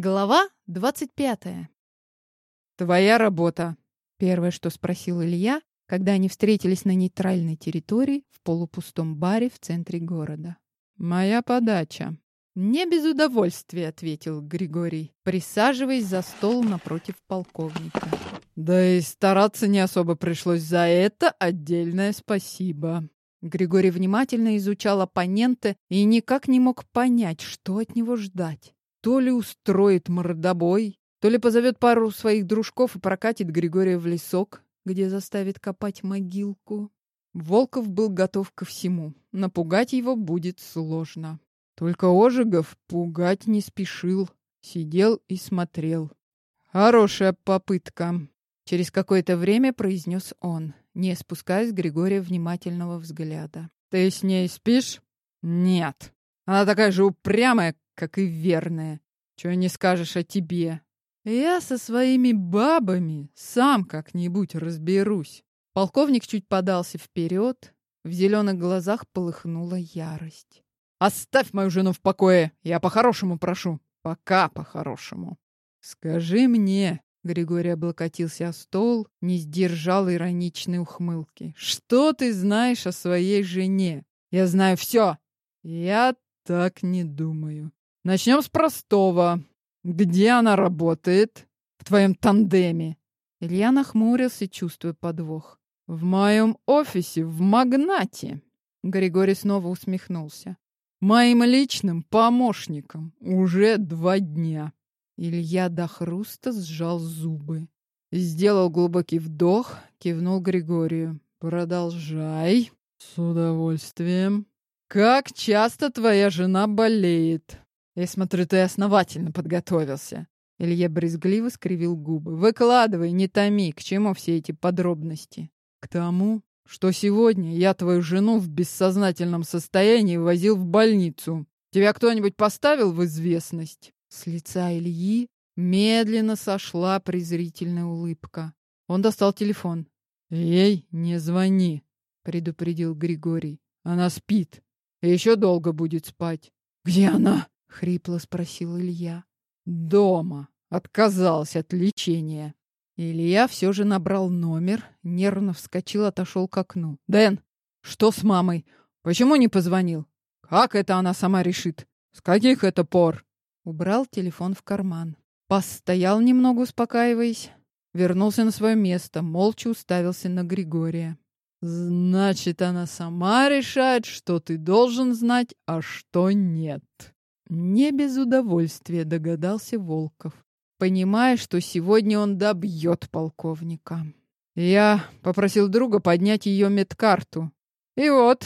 Глава двадцать пятая. «Твоя работа», — первое, что спросил Илья, когда они встретились на нейтральной территории в полупустом баре в центре города. «Моя подача». «Не без удовольствия», — ответил Григорий, присаживаясь за стол напротив полковника. «Да и стараться не особо пришлось за это отдельное спасибо». Григорий внимательно изучал оппонента и никак не мог понять, что от него ждать. То ли устроит мордобой, то ли позовет пару своих дружков и прокатит Григория в лесок, где заставит копать могилку. Волков был готов ко всему. Напугать его будет сложно. Только Ожегов пугать не спешил. Сидел и смотрел. «Хорошая попытка», — через какое-то время произнес он, не спуская с Григория внимательного взгляда. «Ты с ней спишь?» «Нет. Она такая же упрямая, как и верная. Чего не скажешь о тебе? Я со своими бабами сам как-нибудь разберусь. Полковник чуть подался вперед, в зеленых глазах полыхнула ярость. «Оставь мою жену в покое! Я по-хорошему прошу! Пока по-хорошему!» «Скажи мне!» — Григорий облокотился о стол, не сдержал ироничной ухмылки. «Что ты знаешь о своей жене? Я знаю все!» «Я так не думаю. Начнем с простого. Где она работает? В твоем тандеме. Илья нахмурился, чувствуя подвох. В моем офисе, в магнате. Григорий снова усмехнулся. Моим личным помощником уже два дня. Илья до хруста сжал зубы. Сделал глубокий вдох, кивнул Григорию. Продолжай. С удовольствием. Как часто твоя жена болеет? Я смотрю, ты основательно подготовился. Илья брезгливо скривил губы. Выкладывай, не томи, к чему все эти подробности? К тому, что сегодня я твою жену в бессознательном состоянии возил в больницу. Тебя кто-нибудь поставил в известность? С лица Ильи медленно сошла презрительная улыбка. Он достал телефон. «Ей не звони», — предупредил Григорий. «Она спит. И еще долго будет спать». «Где она?» — хрипло спросил Илья. «Дома. Отказался от лечения». Илья все же набрал номер, нервно вскочил, отошел к окну. «Дэн, что с мамой? Почему не позвонил? Как это она сама решит? С каких это пор?» Убрал телефон в карман. Постоял немного, успокаиваясь. Вернулся на свое место, молча уставился на Григория. «Значит, она сама решает, что ты должен знать, а что нет». Не без удовольствия догадался Волков, понимая, что сегодня он добьет полковника. Я попросил друга поднять ее медкарту. И вот,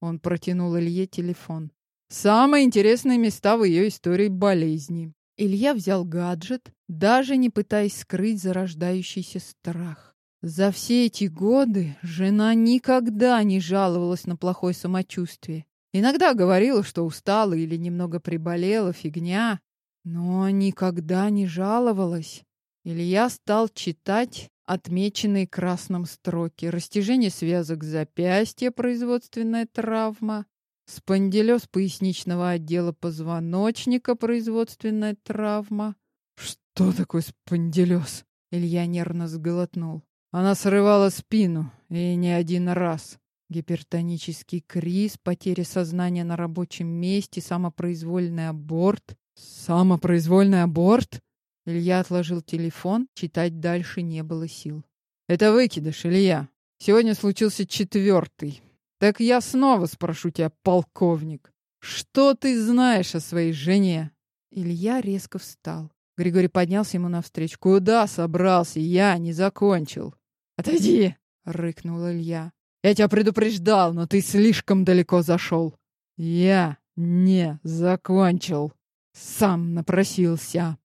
он протянул Илье телефон. Самые интересные места в ее истории болезни. Илья взял гаджет, даже не пытаясь скрыть зарождающийся страх. За все эти годы жена никогда не жаловалась на плохое самочувствие. Иногда говорила, что устала или немного приболела, фигня, но никогда не жаловалась. Илья стал читать отмеченные красным строки. Растяжение связок запястья, производственная травма, спондилез поясничного отдела позвоночника, производственная травма. Что такое спондилез? Илья нервно сглотнул. Она срывала спину, и не один раз. Гипертонический криз, потеря сознания на рабочем месте, самопроизвольный аборт. Самопроизвольный аборт? Илья отложил телефон, читать дальше не было сил. Это выкидыш, Илья. Сегодня случился четвертый. Так я снова спрошу тебя, полковник, что ты знаешь о своей жене? Илья резко встал. Григорий поднялся ему навстречу. Куда собрался? Я не закончил. Отойди, рыкнул Илья. Я тебя предупреждал, но ты слишком далеко зашел. Я не закончил. Сам напросился.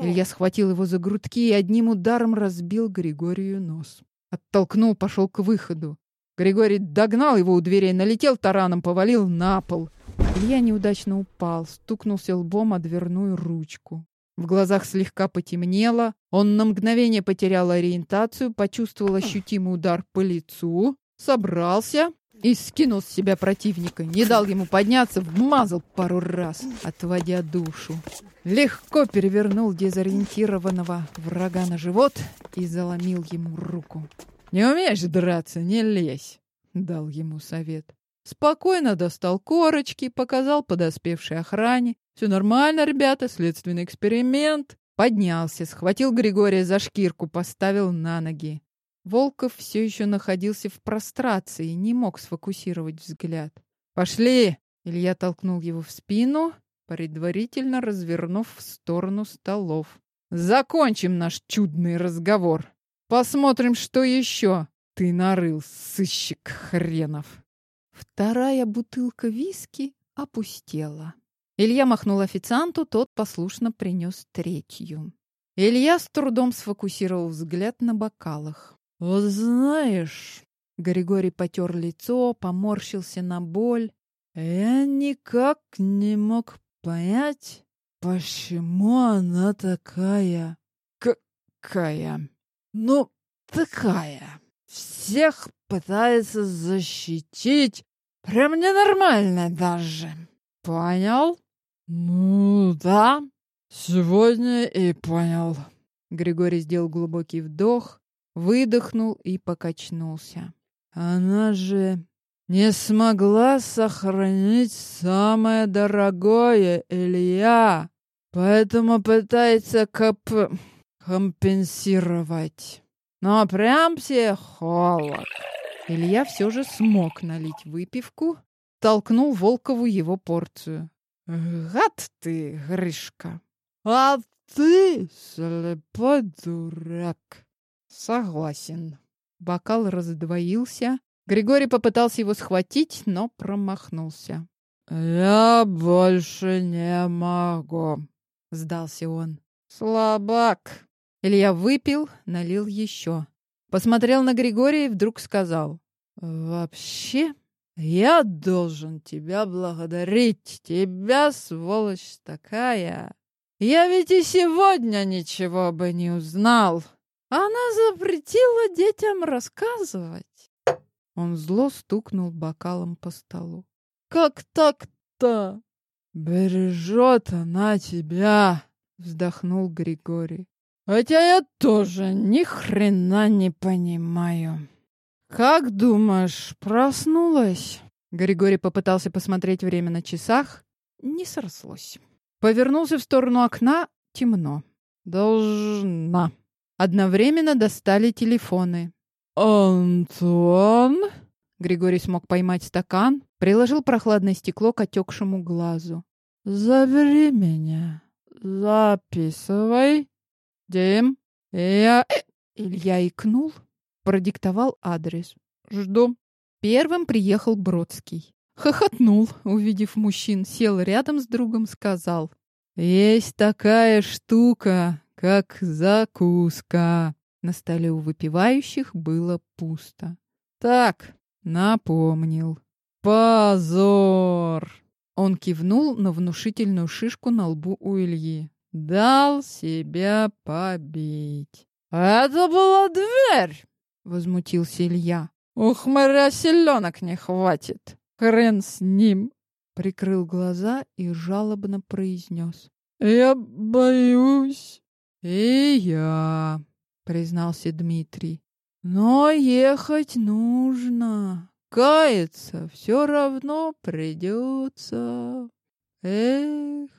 Илья схватил его за грудки и одним ударом разбил Григорию нос. Оттолкнул, пошел к выходу. Григорий догнал его у дверей, налетел тараном, повалил на пол. Илья неудачно упал, стукнулся лбом о дверную ручку. В глазах слегка потемнело, он на мгновение потерял ориентацию, почувствовал ощутимый удар по лицу, собрался, и скинул с себя противника, не дал ему подняться, вмазал пару раз, отводя душу. Легко перевернул дезориентированного врага на живот и заломил ему руку. «Не умеешь драться, не лезь!» — дал ему совет. Спокойно достал корочки, показал подоспевшей охране. «Все нормально, ребята, следственный эксперимент». Поднялся, схватил Григория за шкирку, поставил на ноги. Волков все еще находился в прострации, не мог сфокусировать взгляд. «Пошли!» Илья толкнул его в спину, предварительно развернув в сторону столов. «Закончим наш чудный разговор. Посмотрим, что еще ты нарыл, сыщик хренов!» Вторая бутылка виски опустела. Илья махнул официанту, тот послушно принес третью. Илья с трудом сфокусировал взгляд на бокалах. «Вот знаешь...» Григорий потер лицо, поморщился на боль. «Я никак не мог понять, почему она такая...» «Какая?» «Ну, такая...» всех пытается защитить. Прям ненормально даже. Понял? Ну да, сегодня и понял. Григорий сделал глубокий вдох, выдохнул и покачнулся. Она же не смогла сохранить самое дорогое, Илья, поэтому пытается коп... компенсировать. Но прям психолог. Илья все же смог налить выпивку, толкнул Волкову его порцию. «Гад ты, Гришка! А ты слепой дурак!» «Согласен». Бокал раздвоился. Григорий попытался его схватить, но промахнулся. «Я больше не могу», — сдался он. «Слабак!» Илья выпил, налил еще. Посмотрел на Григория и вдруг сказал. «Вообще, я должен тебя благодарить. Тебя, сволочь такая. Я ведь и сегодня ничего бы не узнал. Она запретила детям рассказывать». Он зло стукнул бокалом по столу. «Как так-то?» «Бережет она тебя», — вздохнул Григорий. Хотя я тоже ни хрена не понимаю. Как думаешь, проснулась? Григорий попытался посмотреть время на часах. Не срослось. Повернулся в сторону окна. Темно. Должна. Одновременно достали телефоны. «Антон?» Григорий смог поймать стакан, приложил прохладное стекло к отекшему глазу. «Забери меня. Записывай. Дим, я...» Илья икнул, продиктовал адрес. «Жду». Первым приехал Бродский. Хохотнул, увидев мужчин, сел рядом с другом, сказал. «Есть такая штука, как закуска». На столе у выпивающих было пусто. «Так, напомнил. Позор!» Он кивнул на внушительную шишку на лбу у Ильи. Дал себя побить. «Это была дверь!» — возмутился Илья. «Ух, моря селенок не хватит! Хрен с ним!» Прикрыл глаза и жалобно произнес. «Я боюсь!» «И я!» — признался Дмитрий. «Но ехать нужно. Каяться все равно придется. Эх!»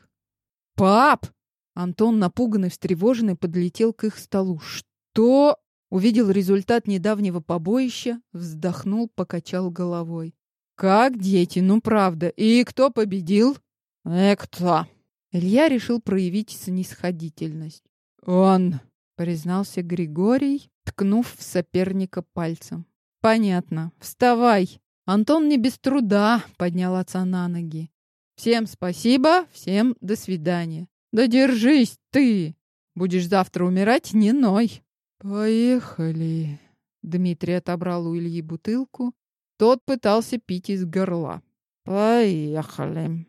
«Пап!» Антон, напуганный, встревоженный, подлетел к их столу. «Что?» Увидел результат недавнего побоища, вздохнул, покачал головой. «Как дети, ну правда. И кто победил?» «Э, кто?» Илья решил проявить снисходительность. «Он», — признался Григорий, ткнув в соперника пальцем. «Понятно. Вставай!» Антон не без труда поднял отца на ноги. «Всем спасибо, всем до свидания. Да держись ты! Будешь завтра умирать, не ной. Поехали. Дмитрий отобрал у Ильи бутылку. Тот пытался пить из горла. Поехали.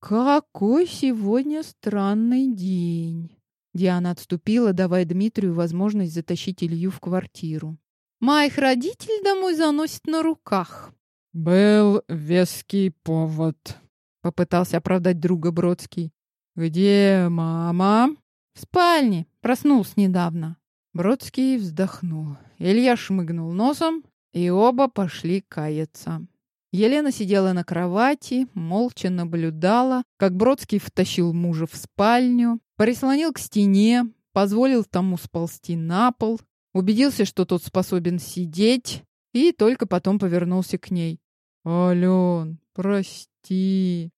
Какой сегодня странный день. Диана отступила, давая Дмитрию возможность затащить Илью в квартиру. Моих родителей домой заносит на руках. Был веский повод. Попытался оправдать друга Бродский. Где мама? В спальне. Проснулся недавно. Бродский вздохнул. Илья шмыгнул носом, и оба пошли каяться. Елена сидела на кровати, молча наблюдала, как Бродский втащил мужа в спальню, прислонил к стене, позволил тому сползти на пол, убедился, что тот способен сидеть, и только потом повернулся к ней. «Ален, прости».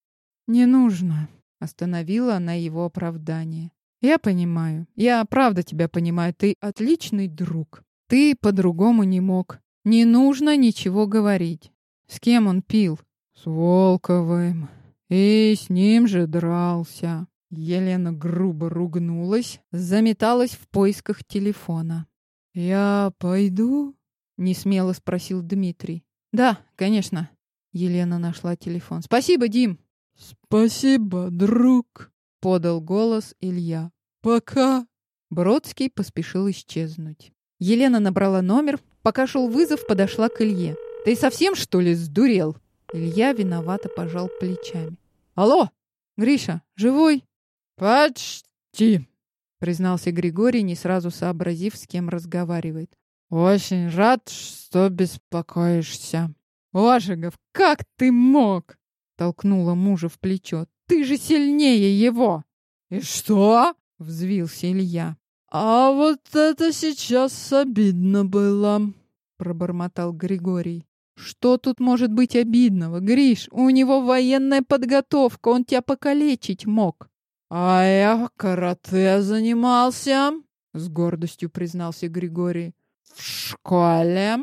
«Не нужно», — остановила она его оправдание. «Я понимаю. Я правда тебя понимаю. Ты отличный друг. Ты по-другому не мог. Не нужно ничего говорить. С кем он пил? С Волковым. И с ним же дрался. Елена грубо ругнулась, заметалась в поисках телефона. «Я пойду?» — несмело спросил Дмитрий. «Да, конечно». Елена нашла телефон. «Спасибо, Дим!» «Спасибо, друг!» — подал голос Илья. «Пока!» Бродский поспешил исчезнуть. Елена набрала номер. Пока шел вызов, подошла к Илье. Ты совсем, что ли, сдурел?» Илья виновато пожал плечами. «Алло, Гриша, живой?» «Почти», — признался Григорий, не сразу сообразив, с кем разговаривает. «Очень рад, что беспокоишься». «Ожегов, как ты мог?» — толкнула мужа в плечо. «Ты же сильнее его!» «И что?» — взвился Илья. «А вот это сейчас обидно было», — пробормотал Григорий. Что тут может быть обидного, Гриш? У него военная подготовка, он тебя покалечить мог. А я карате занимался, с гордостью признался Григорий. В школе.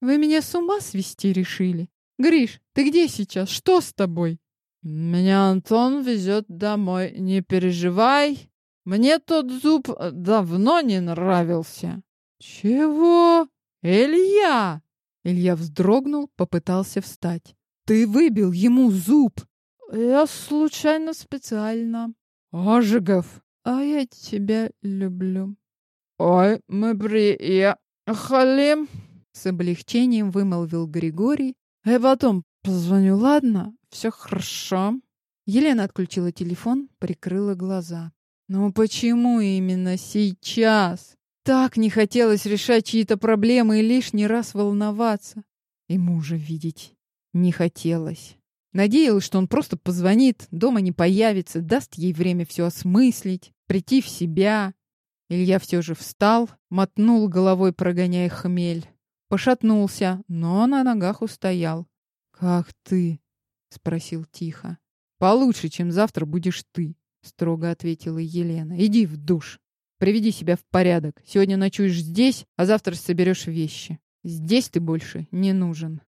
Вы меня с ума свести решили? Гриш, ты где сейчас? Что с тобой? Меня Антон везет домой. Не переживай. Мне тот зуб давно не нравился. Чего? Илья! Илья вздрогнул, попытался встать. «Ты выбил ему зуб!» «Я случайно специально». «Ожегов!» «А я тебя люблю». «Ой, мы приехали!» С облегчением вымолвил Григорий. «Я потом позвоню, ладно? Все хорошо». Елена отключила телефон, прикрыла глаза. «Ну почему именно сейчас?» Так не хотелось решать чьи-то проблемы и лишний раз волноваться. И мужа видеть не хотелось. Надеялась, что он просто позвонит, дома не появится, даст ей время все осмыслить, прийти в себя. Илья все же встал, мотнул головой, прогоняя хмель. Пошатнулся, но на ногах устоял. «Как ты?» — спросил тихо. «Получше, чем завтра будешь ты», — строго ответила Елена. «Иди в душ». Приведи себя в порядок. Сегодня ночуешь здесь, а завтра соберешь вещи. Здесь ты больше не нужен.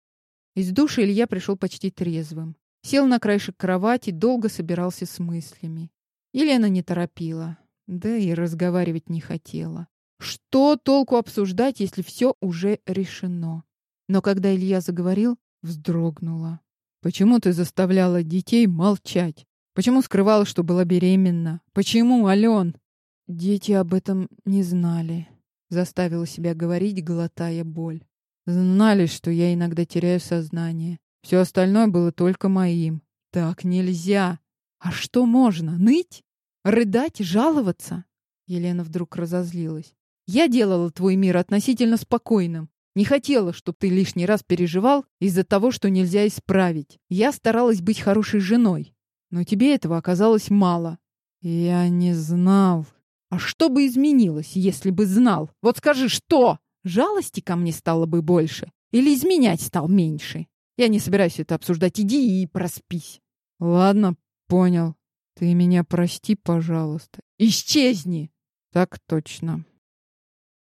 Из души Илья пришел почти трезвым. Сел на краешек кровати, долго собирался с мыслями. Елена не торопила, да и разговаривать не хотела. Что толку обсуждать, если все уже решено? Но когда Илья заговорил, вздрогнула. Почему ты заставляла детей молчать? Почему скрывала, что была беременна? Почему, Ален? Дети об этом не знали. Заставила себя говорить, глотая боль. Знали, что я иногда теряю сознание. Все остальное было только моим. Так нельзя. А что можно? Ныть? Рыдать? Жаловаться? Елена вдруг разозлилась. Я делала твой мир относительно спокойным. Не хотела, чтобы ты лишний раз переживал из-за того, что нельзя исправить. Я старалась быть хорошей женой. Но тебе этого оказалось мало. Я не знал, а что бы изменилось, если бы знал? Вот скажи, что? Жалости ко мне стало бы больше? Или изменять стал меньше? Я не собираюсь это обсуждать. Иди и проспись. Ладно, понял. Ты меня прости, пожалуйста. Исчезни. Так точно.